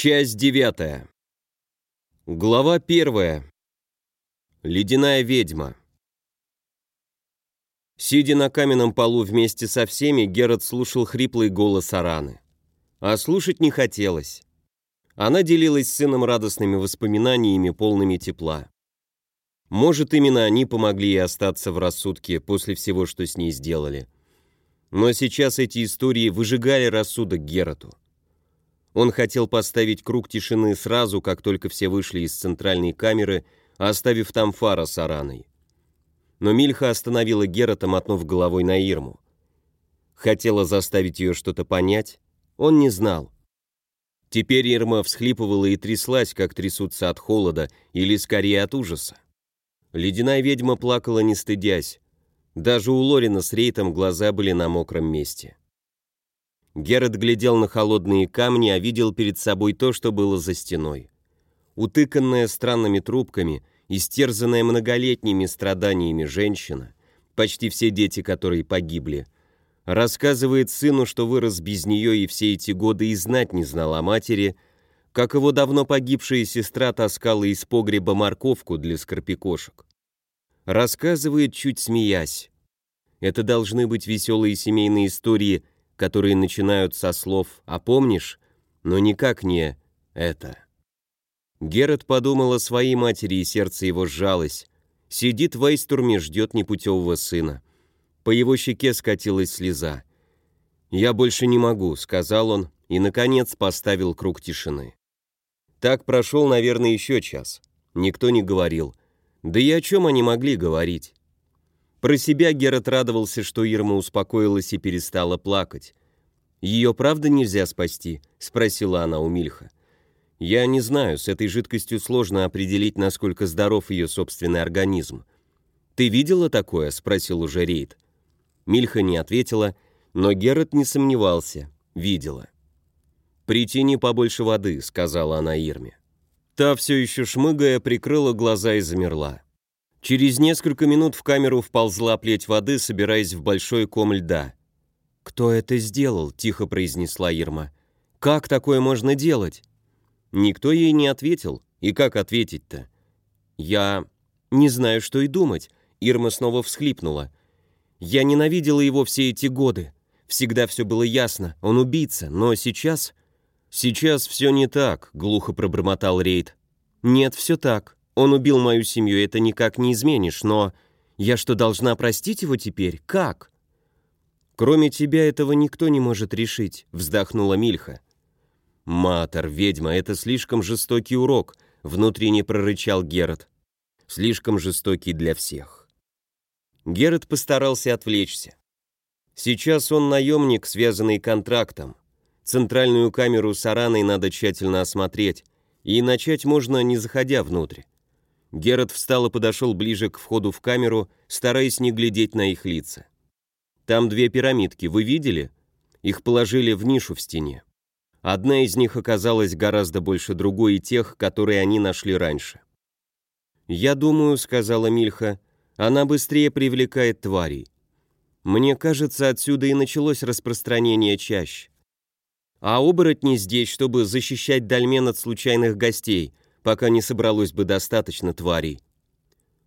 Часть девятая. Глава первая. Ледяная ведьма. Сидя на каменном полу вместе со всеми, Герат слушал хриплый голос Араны. А слушать не хотелось. Она делилась с сыном радостными воспоминаниями, полными тепла. Может, именно они помогли ей остаться в рассудке после всего, что с ней сделали. Но сейчас эти истории выжигали рассудок Герату. Он хотел поставить круг тишины сразу, как только все вышли из центральной камеры, оставив там фара с Араной. Но Мильха остановила Герата, мотнув головой на Ирму. Хотела заставить ее что-то понять, он не знал. Теперь Ирма всхлипывала и тряслась, как трясутся от холода или скорее от ужаса. Ледяная ведьма плакала не стыдясь. Даже у Лорина с Рейтом глаза были на мокром месте. Герат глядел на холодные камни, а видел перед собой то, что было за стеной. Утыканная странными трубками, истерзанная многолетними страданиями женщина, почти все дети которые погибли, рассказывает сыну, что вырос без нее и все эти годы и знать не знал о матери, как его давно погибшая сестра таскала из погреба морковку для скорпикошек. Рассказывает, чуть смеясь. Это должны быть веселые семейные истории – которые начинают со слов «а помнишь?», но никак не «это». Герат подумал о своей матери, и сердце его сжалось. Сидит в Эйстурме, ждет непутевого сына. По его щеке скатилась слеза. «Я больше не могу», — сказал он, и, наконец, поставил круг тишины. Так прошел, наверное, еще час. Никто не говорил. Да и о чем они могли говорить? Про себя Герат радовался, что Ирма успокоилась и перестала плакать. «Ее правда нельзя спасти?» — спросила она у Мильха. «Я не знаю, с этой жидкостью сложно определить, насколько здоров ее собственный организм». «Ты видела такое?» — спросил уже Рейд. Мильха не ответила, но Герат не сомневался. Видела. «Притяни побольше воды», — сказала она Ирме. Та, все еще шмыгая, прикрыла глаза и замерла. Через несколько минут в камеру вползла плеть воды, собираясь в большой ком льда. «Кто это сделал?» – тихо произнесла Ирма. «Как такое можно делать?» Никто ей не ответил. И как ответить-то? «Я не знаю, что и думать», – Ирма снова всхлипнула. «Я ненавидела его все эти годы. Всегда все было ясно, он убийца, но сейчас...» «Сейчас все не так», — глухо пробормотал Рейд. «Нет, все так. Он убил мою семью, это никак не изменишь, но я что, должна простить его теперь? Как? Кроме тебя этого никто не может решить, вздохнула Мильха. Матер, ведьма, это слишком жестокий урок, внутренне прорычал Герат. Слишком жестокий для всех. Герат постарался отвлечься. Сейчас он наемник, связанный контрактом. Центральную камеру с Араной надо тщательно осмотреть, и начать можно, не заходя внутрь. Герат встал и подошел ближе к входу в камеру, стараясь не глядеть на их лица. «Там две пирамидки, вы видели? Их положили в нишу в стене. Одна из них оказалась гораздо больше другой и тех, которые они нашли раньше. «Я думаю», — сказала Мильха, — «она быстрее привлекает тварей. Мне кажется, отсюда и началось распространение чащ. А оборотни здесь, чтобы защищать дольмен от случайных гостей, пока не собралось бы достаточно тварей.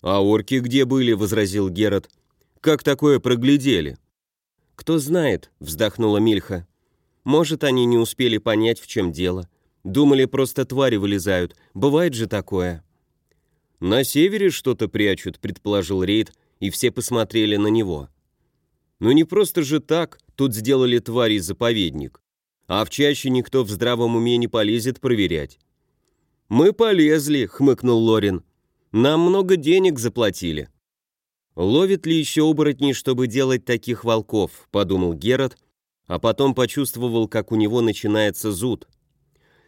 «А орки где были?» — возразил Герат. «Как такое проглядели?» «Кто знает», — вздохнула Мильха. «Может, они не успели понять, в чем дело. Думали, просто твари вылезают. Бывает же такое». «На севере что-то прячут», — предположил Рейд, и все посмотрели на него. «Ну не просто же так, тут сделали твари заповедник. А в чаще никто в здравом уме не полезет проверять. «Мы полезли», — хмыкнул Лорин. «Нам много денег заплатили». «Ловит ли еще оборотней, чтобы делать таких волков?» — подумал Герат, а потом почувствовал, как у него начинается зуд.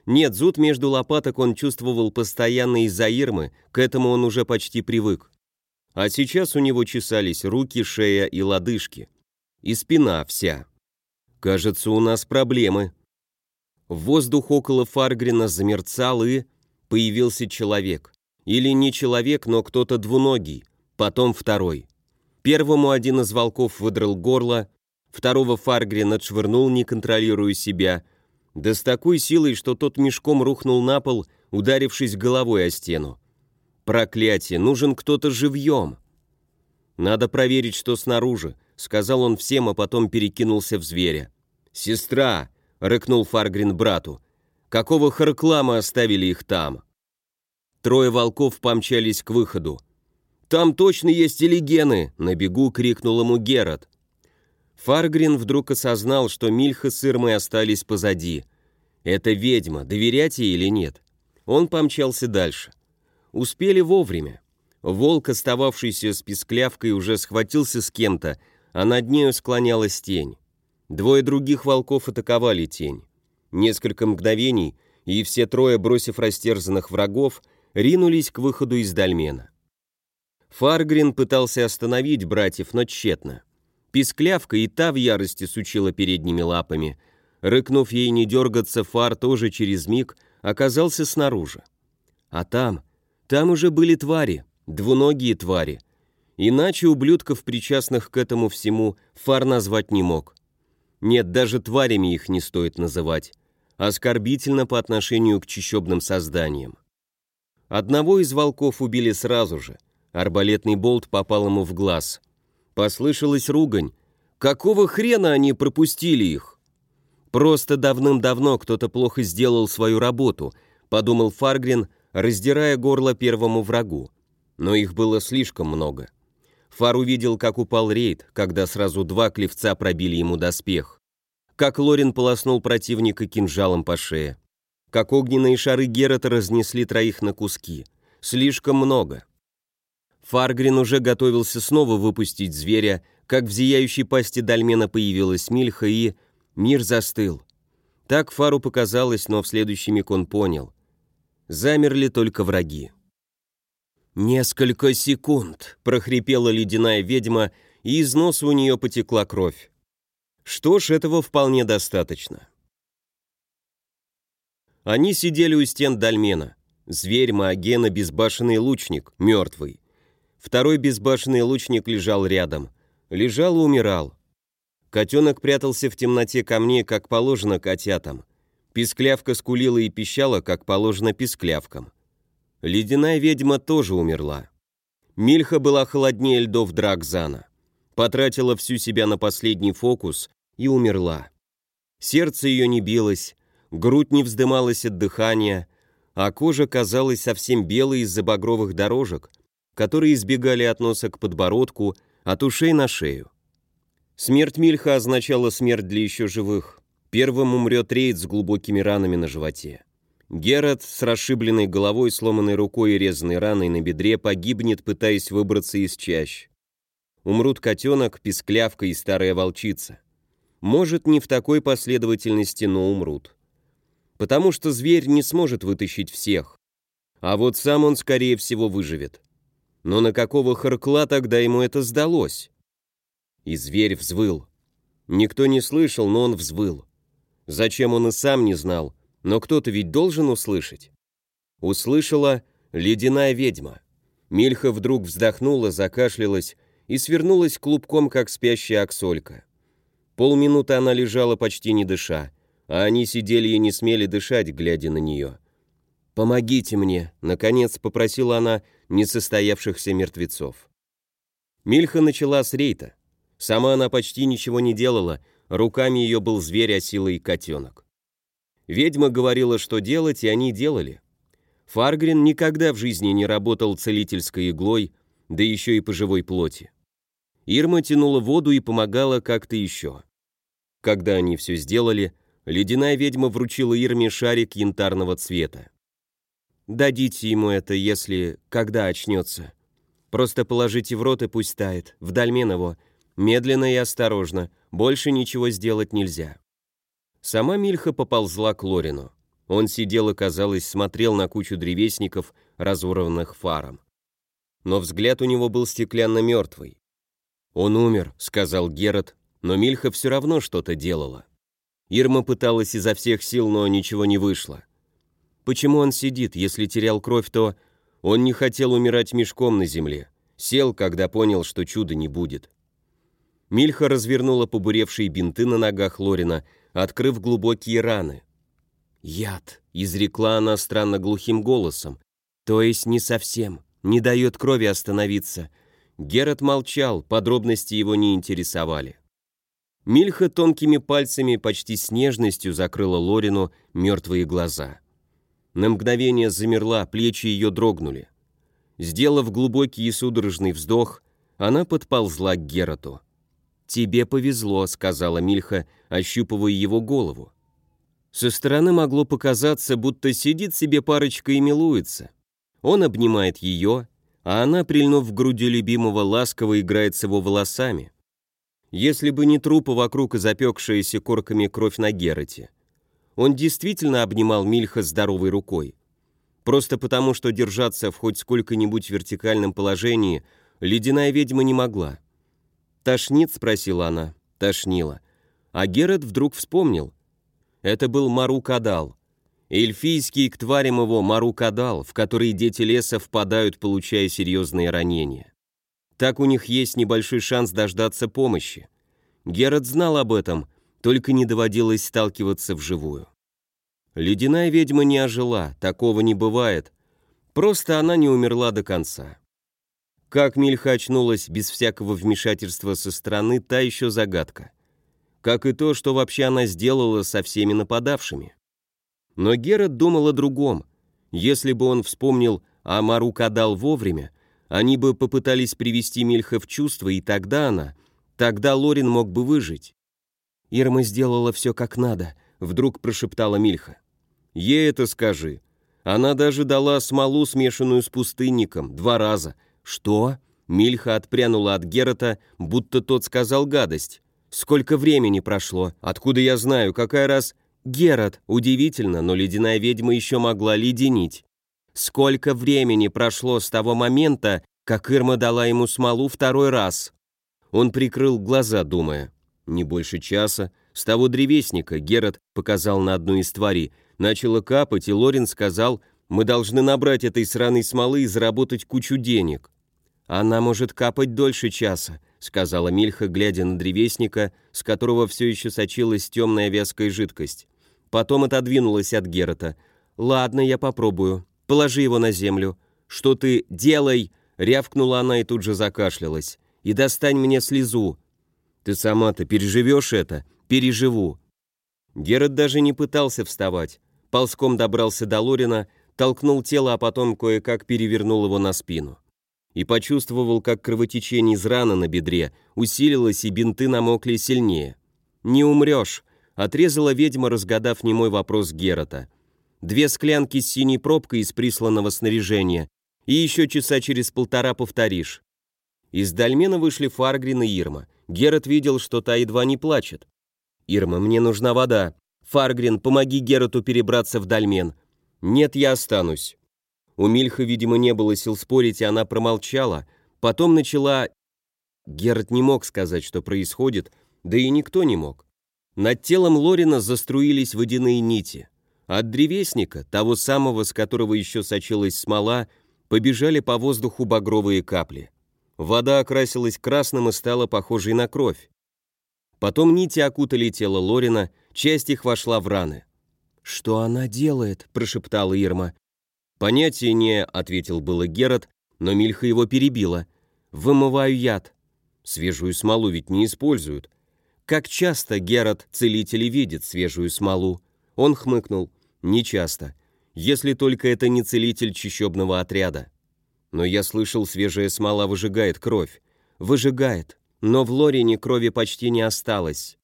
Нет, зуд между лопаток он чувствовал постоянно из-за Ирмы, к этому он уже почти привык. А сейчас у него чесались руки, шея и лодыжки. И спина вся. «Кажется, у нас проблемы». Воздух около Фаргрина замерцал и появился человек. Или не человек, но кто-то двуногий, потом второй. Первому один из волков выдрал горло, второго Фаргрин отшвырнул, не контролируя себя, Да с такой силой, что тот мешком рухнул на пол, ударившись головой о стену. Проклятие, нужен кто-то живьем. Надо проверить, что снаружи, сказал он всем, а потом перекинулся в зверя. «Сестра!» — рыкнул Фаргрин брату. «Какого харкла мы оставили их там?» Трое волков помчались к выходу. «Там точно есть элегены!» — на бегу крикнул ему Герат. Фаргрин вдруг осознал, что Мильха с Ирмой остались позади. «Это ведьма, доверять ей или нет?» Он помчался дальше. Успели вовремя. Волк, остававшийся с писклявкой, уже схватился с кем-то, а над нею склонялась тень. Двое других волков атаковали тень. Несколько мгновений, и все трое, бросив растерзанных врагов, ринулись к выходу из дольмена. Фаргрин пытался остановить братьев, но тщетно. Писклявка и та в ярости сучила передними лапами. Рыкнув ей не дергаться, Фар тоже через миг оказался снаружи. А там, там уже были твари, двуногие твари. Иначе ублюдков, причастных к этому всему, Фар назвать не мог. Нет, даже тварями их не стоит называть. Оскорбительно по отношению к чищебным созданиям. Одного из волков убили сразу же. Арбалетный болт попал ему в глаз. Послышалась ругань. Какого хрена они пропустили их? Просто давным-давно кто-то плохо сделал свою работу, подумал Фаргрин, раздирая горло первому врагу. Но их было слишком много. Фар увидел, как упал рейд, когда сразу два клевца пробили ему доспех. Как Лорин полоснул противника кинжалом по шее. Как огненные шары Герата разнесли троих на куски. Слишком много. Фаргрин уже готовился снова выпустить зверя, как в зияющей пасти Дальмена появилась Мильха и... Мир застыл. Так Фару показалось, но в следующий миг он понял. Замерли только враги. «Несколько секунд», — прохрипела ледяная ведьма, и из носа у нее потекла кровь. Что ж, этого вполне достаточно. Они сидели у стен Дальмена. Зверь, Маогена, безбашенный лучник, мертвый. Второй безбашенный лучник лежал рядом. Лежал и умирал. Котенок прятался в темноте камней, как положено котятам. Писклявка скулила и пищала, как положено писклявкам. Ледяная ведьма тоже умерла. Мильха была холоднее льдов Дракзана. Потратила всю себя на последний фокус и умерла. Сердце ее не билось, грудь не вздымалась от дыхания, а кожа казалась совсем белой из-за багровых дорожек, которые избегали от носа к подбородку, от ушей на шею. Смерть Мильха означала смерть для еще живых. Первым умрет Рейд с глубокими ранами на животе. Герат с расшибленной головой, сломанной рукой и резанной раной на бедре погибнет, пытаясь выбраться из чащ. Умрут котенок, писклявка и старая волчица. Может, не в такой последовательности, но умрут. Потому что зверь не сможет вытащить всех. А вот сам он, скорее всего, выживет. Но на какого харкла тогда ему это сдалось? И зверь взвыл. Никто не слышал, но он взвыл. Зачем он и сам не знал, но кто-то ведь должен услышать. Услышала ледяная ведьма. Мильха вдруг вздохнула, закашлялась и свернулась клубком, как спящая аксолька. Полминуты она лежала почти не дыша, а они сидели и не смели дышать, глядя на нее. «Помогите мне», — наконец попросила она несостоявшихся мертвецов. Мильха начала с рейта. Сама она почти ничего не делала, руками ее был зверь, а силой котенок. Ведьма говорила, что делать, и они делали. Фаргрин никогда в жизни не работал целительской иглой, да еще и по живой плоти. Ирма тянула воду и помогала как-то еще. Когда они все сделали, ледяная ведьма вручила Ирме шарик янтарного цвета. «Дадите ему это, если... когда очнется. Просто положите в рот и пусть тает, в его. Медленно и осторожно, больше ничего сделать нельзя». Сама Мильха поползла к Лорину. Он сидел и, казалось, смотрел на кучу древесников, разорванных фаром. Но взгляд у него был стеклянно-мертвый. «Он умер», — сказал Герат, но Мильха все равно что-то делала. Ирма пыталась изо всех сил, но ничего не вышло. Почему он сидит, если терял кровь, то... Он не хотел умирать мешком на земле. Сел, когда понял, что чуда не будет. Мильха развернула побуревшие бинты на ногах Лорина, открыв глубокие раны. «Яд», — изрекла она странно глухим голосом. «То есть не совсем, не дает крови остановиться». Герат молчал, подробности его не интересовали. Мильха тонкими пальцами почти с нежностью закрыла Лорину мертвые глаза. На мгновение замерла, плечи ее дрогнули. Сделав глубокий и судорожный вздох, она подползла к Герату. «Тебе повезло», — сказала Мильха, ощупывая его голову. Со стороны могло показаться, будто сидит себе парочка и милуется. Он обнимает ее, а она, прильнув в груди любимого, ласково играет с его волосами. Если бы не трупы вокруг и запекшаяся корками кровь на Герате. Он действительно обнимал Мильха здоровой рукой. Просто потому, что держаться в хоть сколько-нибудь вертикальном положении ледяная ведьма не могла. «Тошнит?» — спросила она. Тошнила. А Герат вдруг вспомнил. Это был Мару-Кадал. Эльфийский к тварям его Мару-Кадал, в который дети леса впадают, получая серьезные ранения. Так у них есть небольшой шанс дождаться помощи. Герат знал об этом, только не доводилось сталкиваться вживую. Ледяная ведьма не ожила, такого не бывает. Просто она не умерла до конца. Как Мильха очнулась без всякого вмешательства со стороны, та еще загадка. Как и то, что вообще она сделала со всеми нападавшими. Но Герат думал о другом. Если бы он вспомнил а Мару Кадал вовремя, они бы попытались привести Мильха в чувство, и тогда она, тогда Лорин мог бы выжить. «Ирма сделала все как надо», — вдруг прошептала Мильха. «Ей это скажи. Она даже дала смолу, смешанную с пустынником, два раза. Что?» Мильха отпрянула от Герата, будто тот сказал гадость. «Сколько времени прошло? Откуда я знаю? Какая раз...» «Герат, удивительно, но ледяная ведьма еще могла леденить. Сколько времени прошло с того момента, как Ирма дала ему смолу второй раз?» Он прикрыл глаза, думая. Не больше часа. С того древесника Герат показал на одну из тварей. Начало капать, и Лорин сказал, мы должны набрать этой сраной смолы и заработать кучу денег. Она может капать дольше часа, сказала Мильха, глядя на древесника, с которого все еще сочилась темная вязкая жидкость. Потом отодвинулась от Герата. «Ладно, я попробую. Положи его на землю. Что ты делай?» Рявкнула она и тут же закашлялась. «И достань мне слезу. Ты сама-то переживешь это? Переживу». Герат даже не пытался вставать. Ползком добрался до Лорина, толкнул тело, а потом кое-как перевернул его на спину. И почувствовал, как кровотечение из раны на бедре усилилось, и бинты намокли сильнее. «Не умрешь», — отрезала ведьма, разгадав немой вопрос Герата. «Две склянки с синей пробкой из присланного снаряжения, и еще часа через полтора повторишь». Из дольмена вышли Фаргрин и Ирма — Герат видел, что та едва не плачет. «Ирма, мне нужна вода. Фаргрин, помоги Герату перебраться в Дальмен. Нет, я останусь». У Мильха, видимо, не было сил спорить, и она промолчала. Потом начала... Герат не мог сказать, что происходит, да и никто не мог. Над телом Лорина заструились водяные нити. От древесника, того самого, с которого еще сочилась смола, побежали по воздуху багровые капли. Вода окрасилась красным и стала похожей на кровь. Потом нити окутали тело Лорина, часть их вошла в раны. «Что она делает?» – прошептала Ирма. «Понятия не», – ответил было Герат, но Мильха его перебила. «Вымываю яд. Свежую смолу ведь не используют. Как часто Герат, целители, видит свежую смолу?» Он хмыкнул. «Не часто. Если только это не целитель чищебного отряда». Но я слышал, свежая смола выжигает кровь. Выжигает, но в Лорине крови почти не осталось.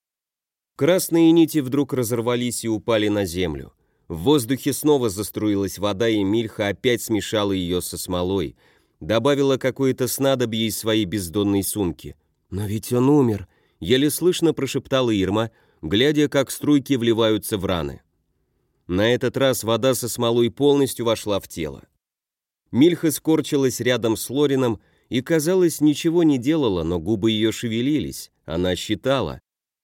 Красные нити вдруг разорвались и упали на землю. В воздухе снова заструилась вода, и Мильха опять смешала ее со смолой. Добавила какое-то снадобье из своей бездонной сумки. «Но ведь он умер», — еле слышно прошептала Ирма, глядя, как струйки вливаются в раны. На этот раз вода со смолой полностью вошла в тело. Мильха скорчилась рядом с Лорином и, казалось, ничего не делала, но губы ее шевелились. Она считала.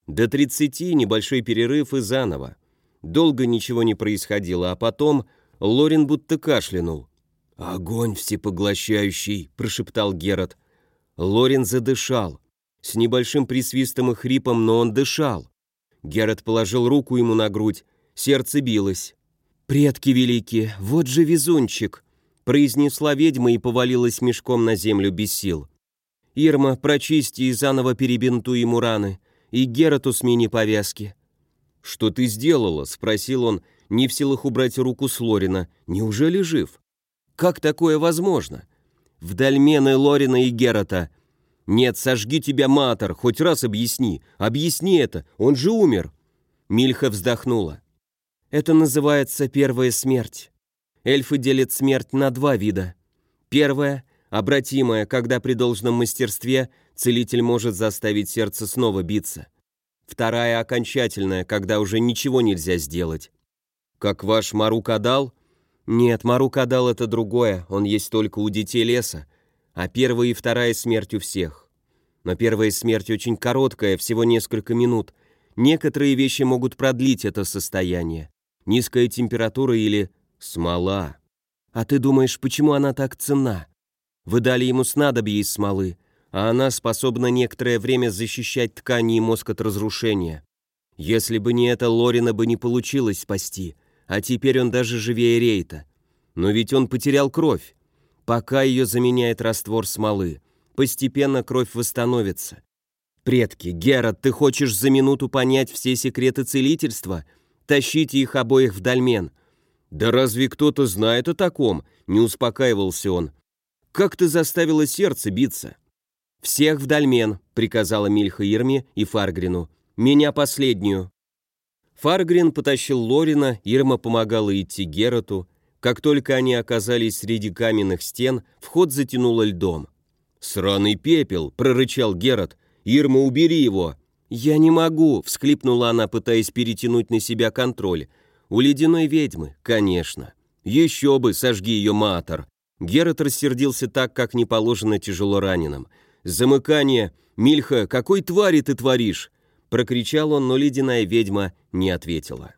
До тридцати небольшой перерыв и заново. Долго ничего не происходило, а потом Лорин будто кашлянул. «Огонь всепоглощающий!» – прошептал Герат. Лорин задышал. С небольшим присвистом и хрипом, но он дышал. Герат положил руку ему на грудь. Сердце билось. «Предки великие, вот же везунчик!» произнесла ведьма и повалилась мешком на землю без сил. «Ирма, прочисти и заново перебинтуй ему раны, и Герату смени повязки». «Что ты сделала?» — спросил он, не в силах убрать руку с Лорина. «Неужели жив?» «Как такое возможно?» «В дольмены Лорина и Герата». «Нет, сожги тебя, Матер, хоть раз объясни. Объясни это, он же умер». Мильха вздохнула. «Это называется первая смерть. Эльфы делят смерть на два вида. Первая – обратимая, когда при должном мастерстве целитель может заставить сердце снова биться. Вторая – окончательная, когда уже ничего нельзя сделать. Как ваш Марукадал? Нет, Марукадал – это другое, он есть только у детей леса, а первая и вторая смерть у всех. Но первая смерть очень короткая, всего несколько минут. Некоторые вещи могут продлить это состояние. Низкая температура или Смола. А ты думаешь, почему она так ценна? Вы дали ему снадобье из смолы, а она способна некоторое время защищать ткани и мозг от разрушения. Если бы не это, Лорина бы не получилось спасти, а теперь он даже живее Рейта. Но ведь он потерял кровь. Пока ее заменяет раствор смолы, постепенно кровь восстановится. Предки, Герат, ты хочешь за минуту понять все секреты целительства? Тащите их обоих в дольмен — «Да разве кто-то знает о таком?» — не успокаивался он. «Как ты заставила сердце биться?» «Всех в дольмен», — приказала Мильха Ирме и Фаргрину. «Меня последнюю». Фаргрин потащил Лорина, Ирма помогала идти Герату. Как только они оказались среди каменных стен, вход затянуло льдом. «Сраный пепел!» — прорычал Герат. «Ирма, убери его!» «Я не могу!» — всхлипнула она, пытаясь перетянуть на себя контроль. У ледяной ведьмы, конечно. Еще бы, сожги ее матер. Герат рассердился так, как не положено тяжело раненым. «Замыкание! Мильха, какой твари ты творишь?» Прокричал он, но ледяная ведьма не ответила.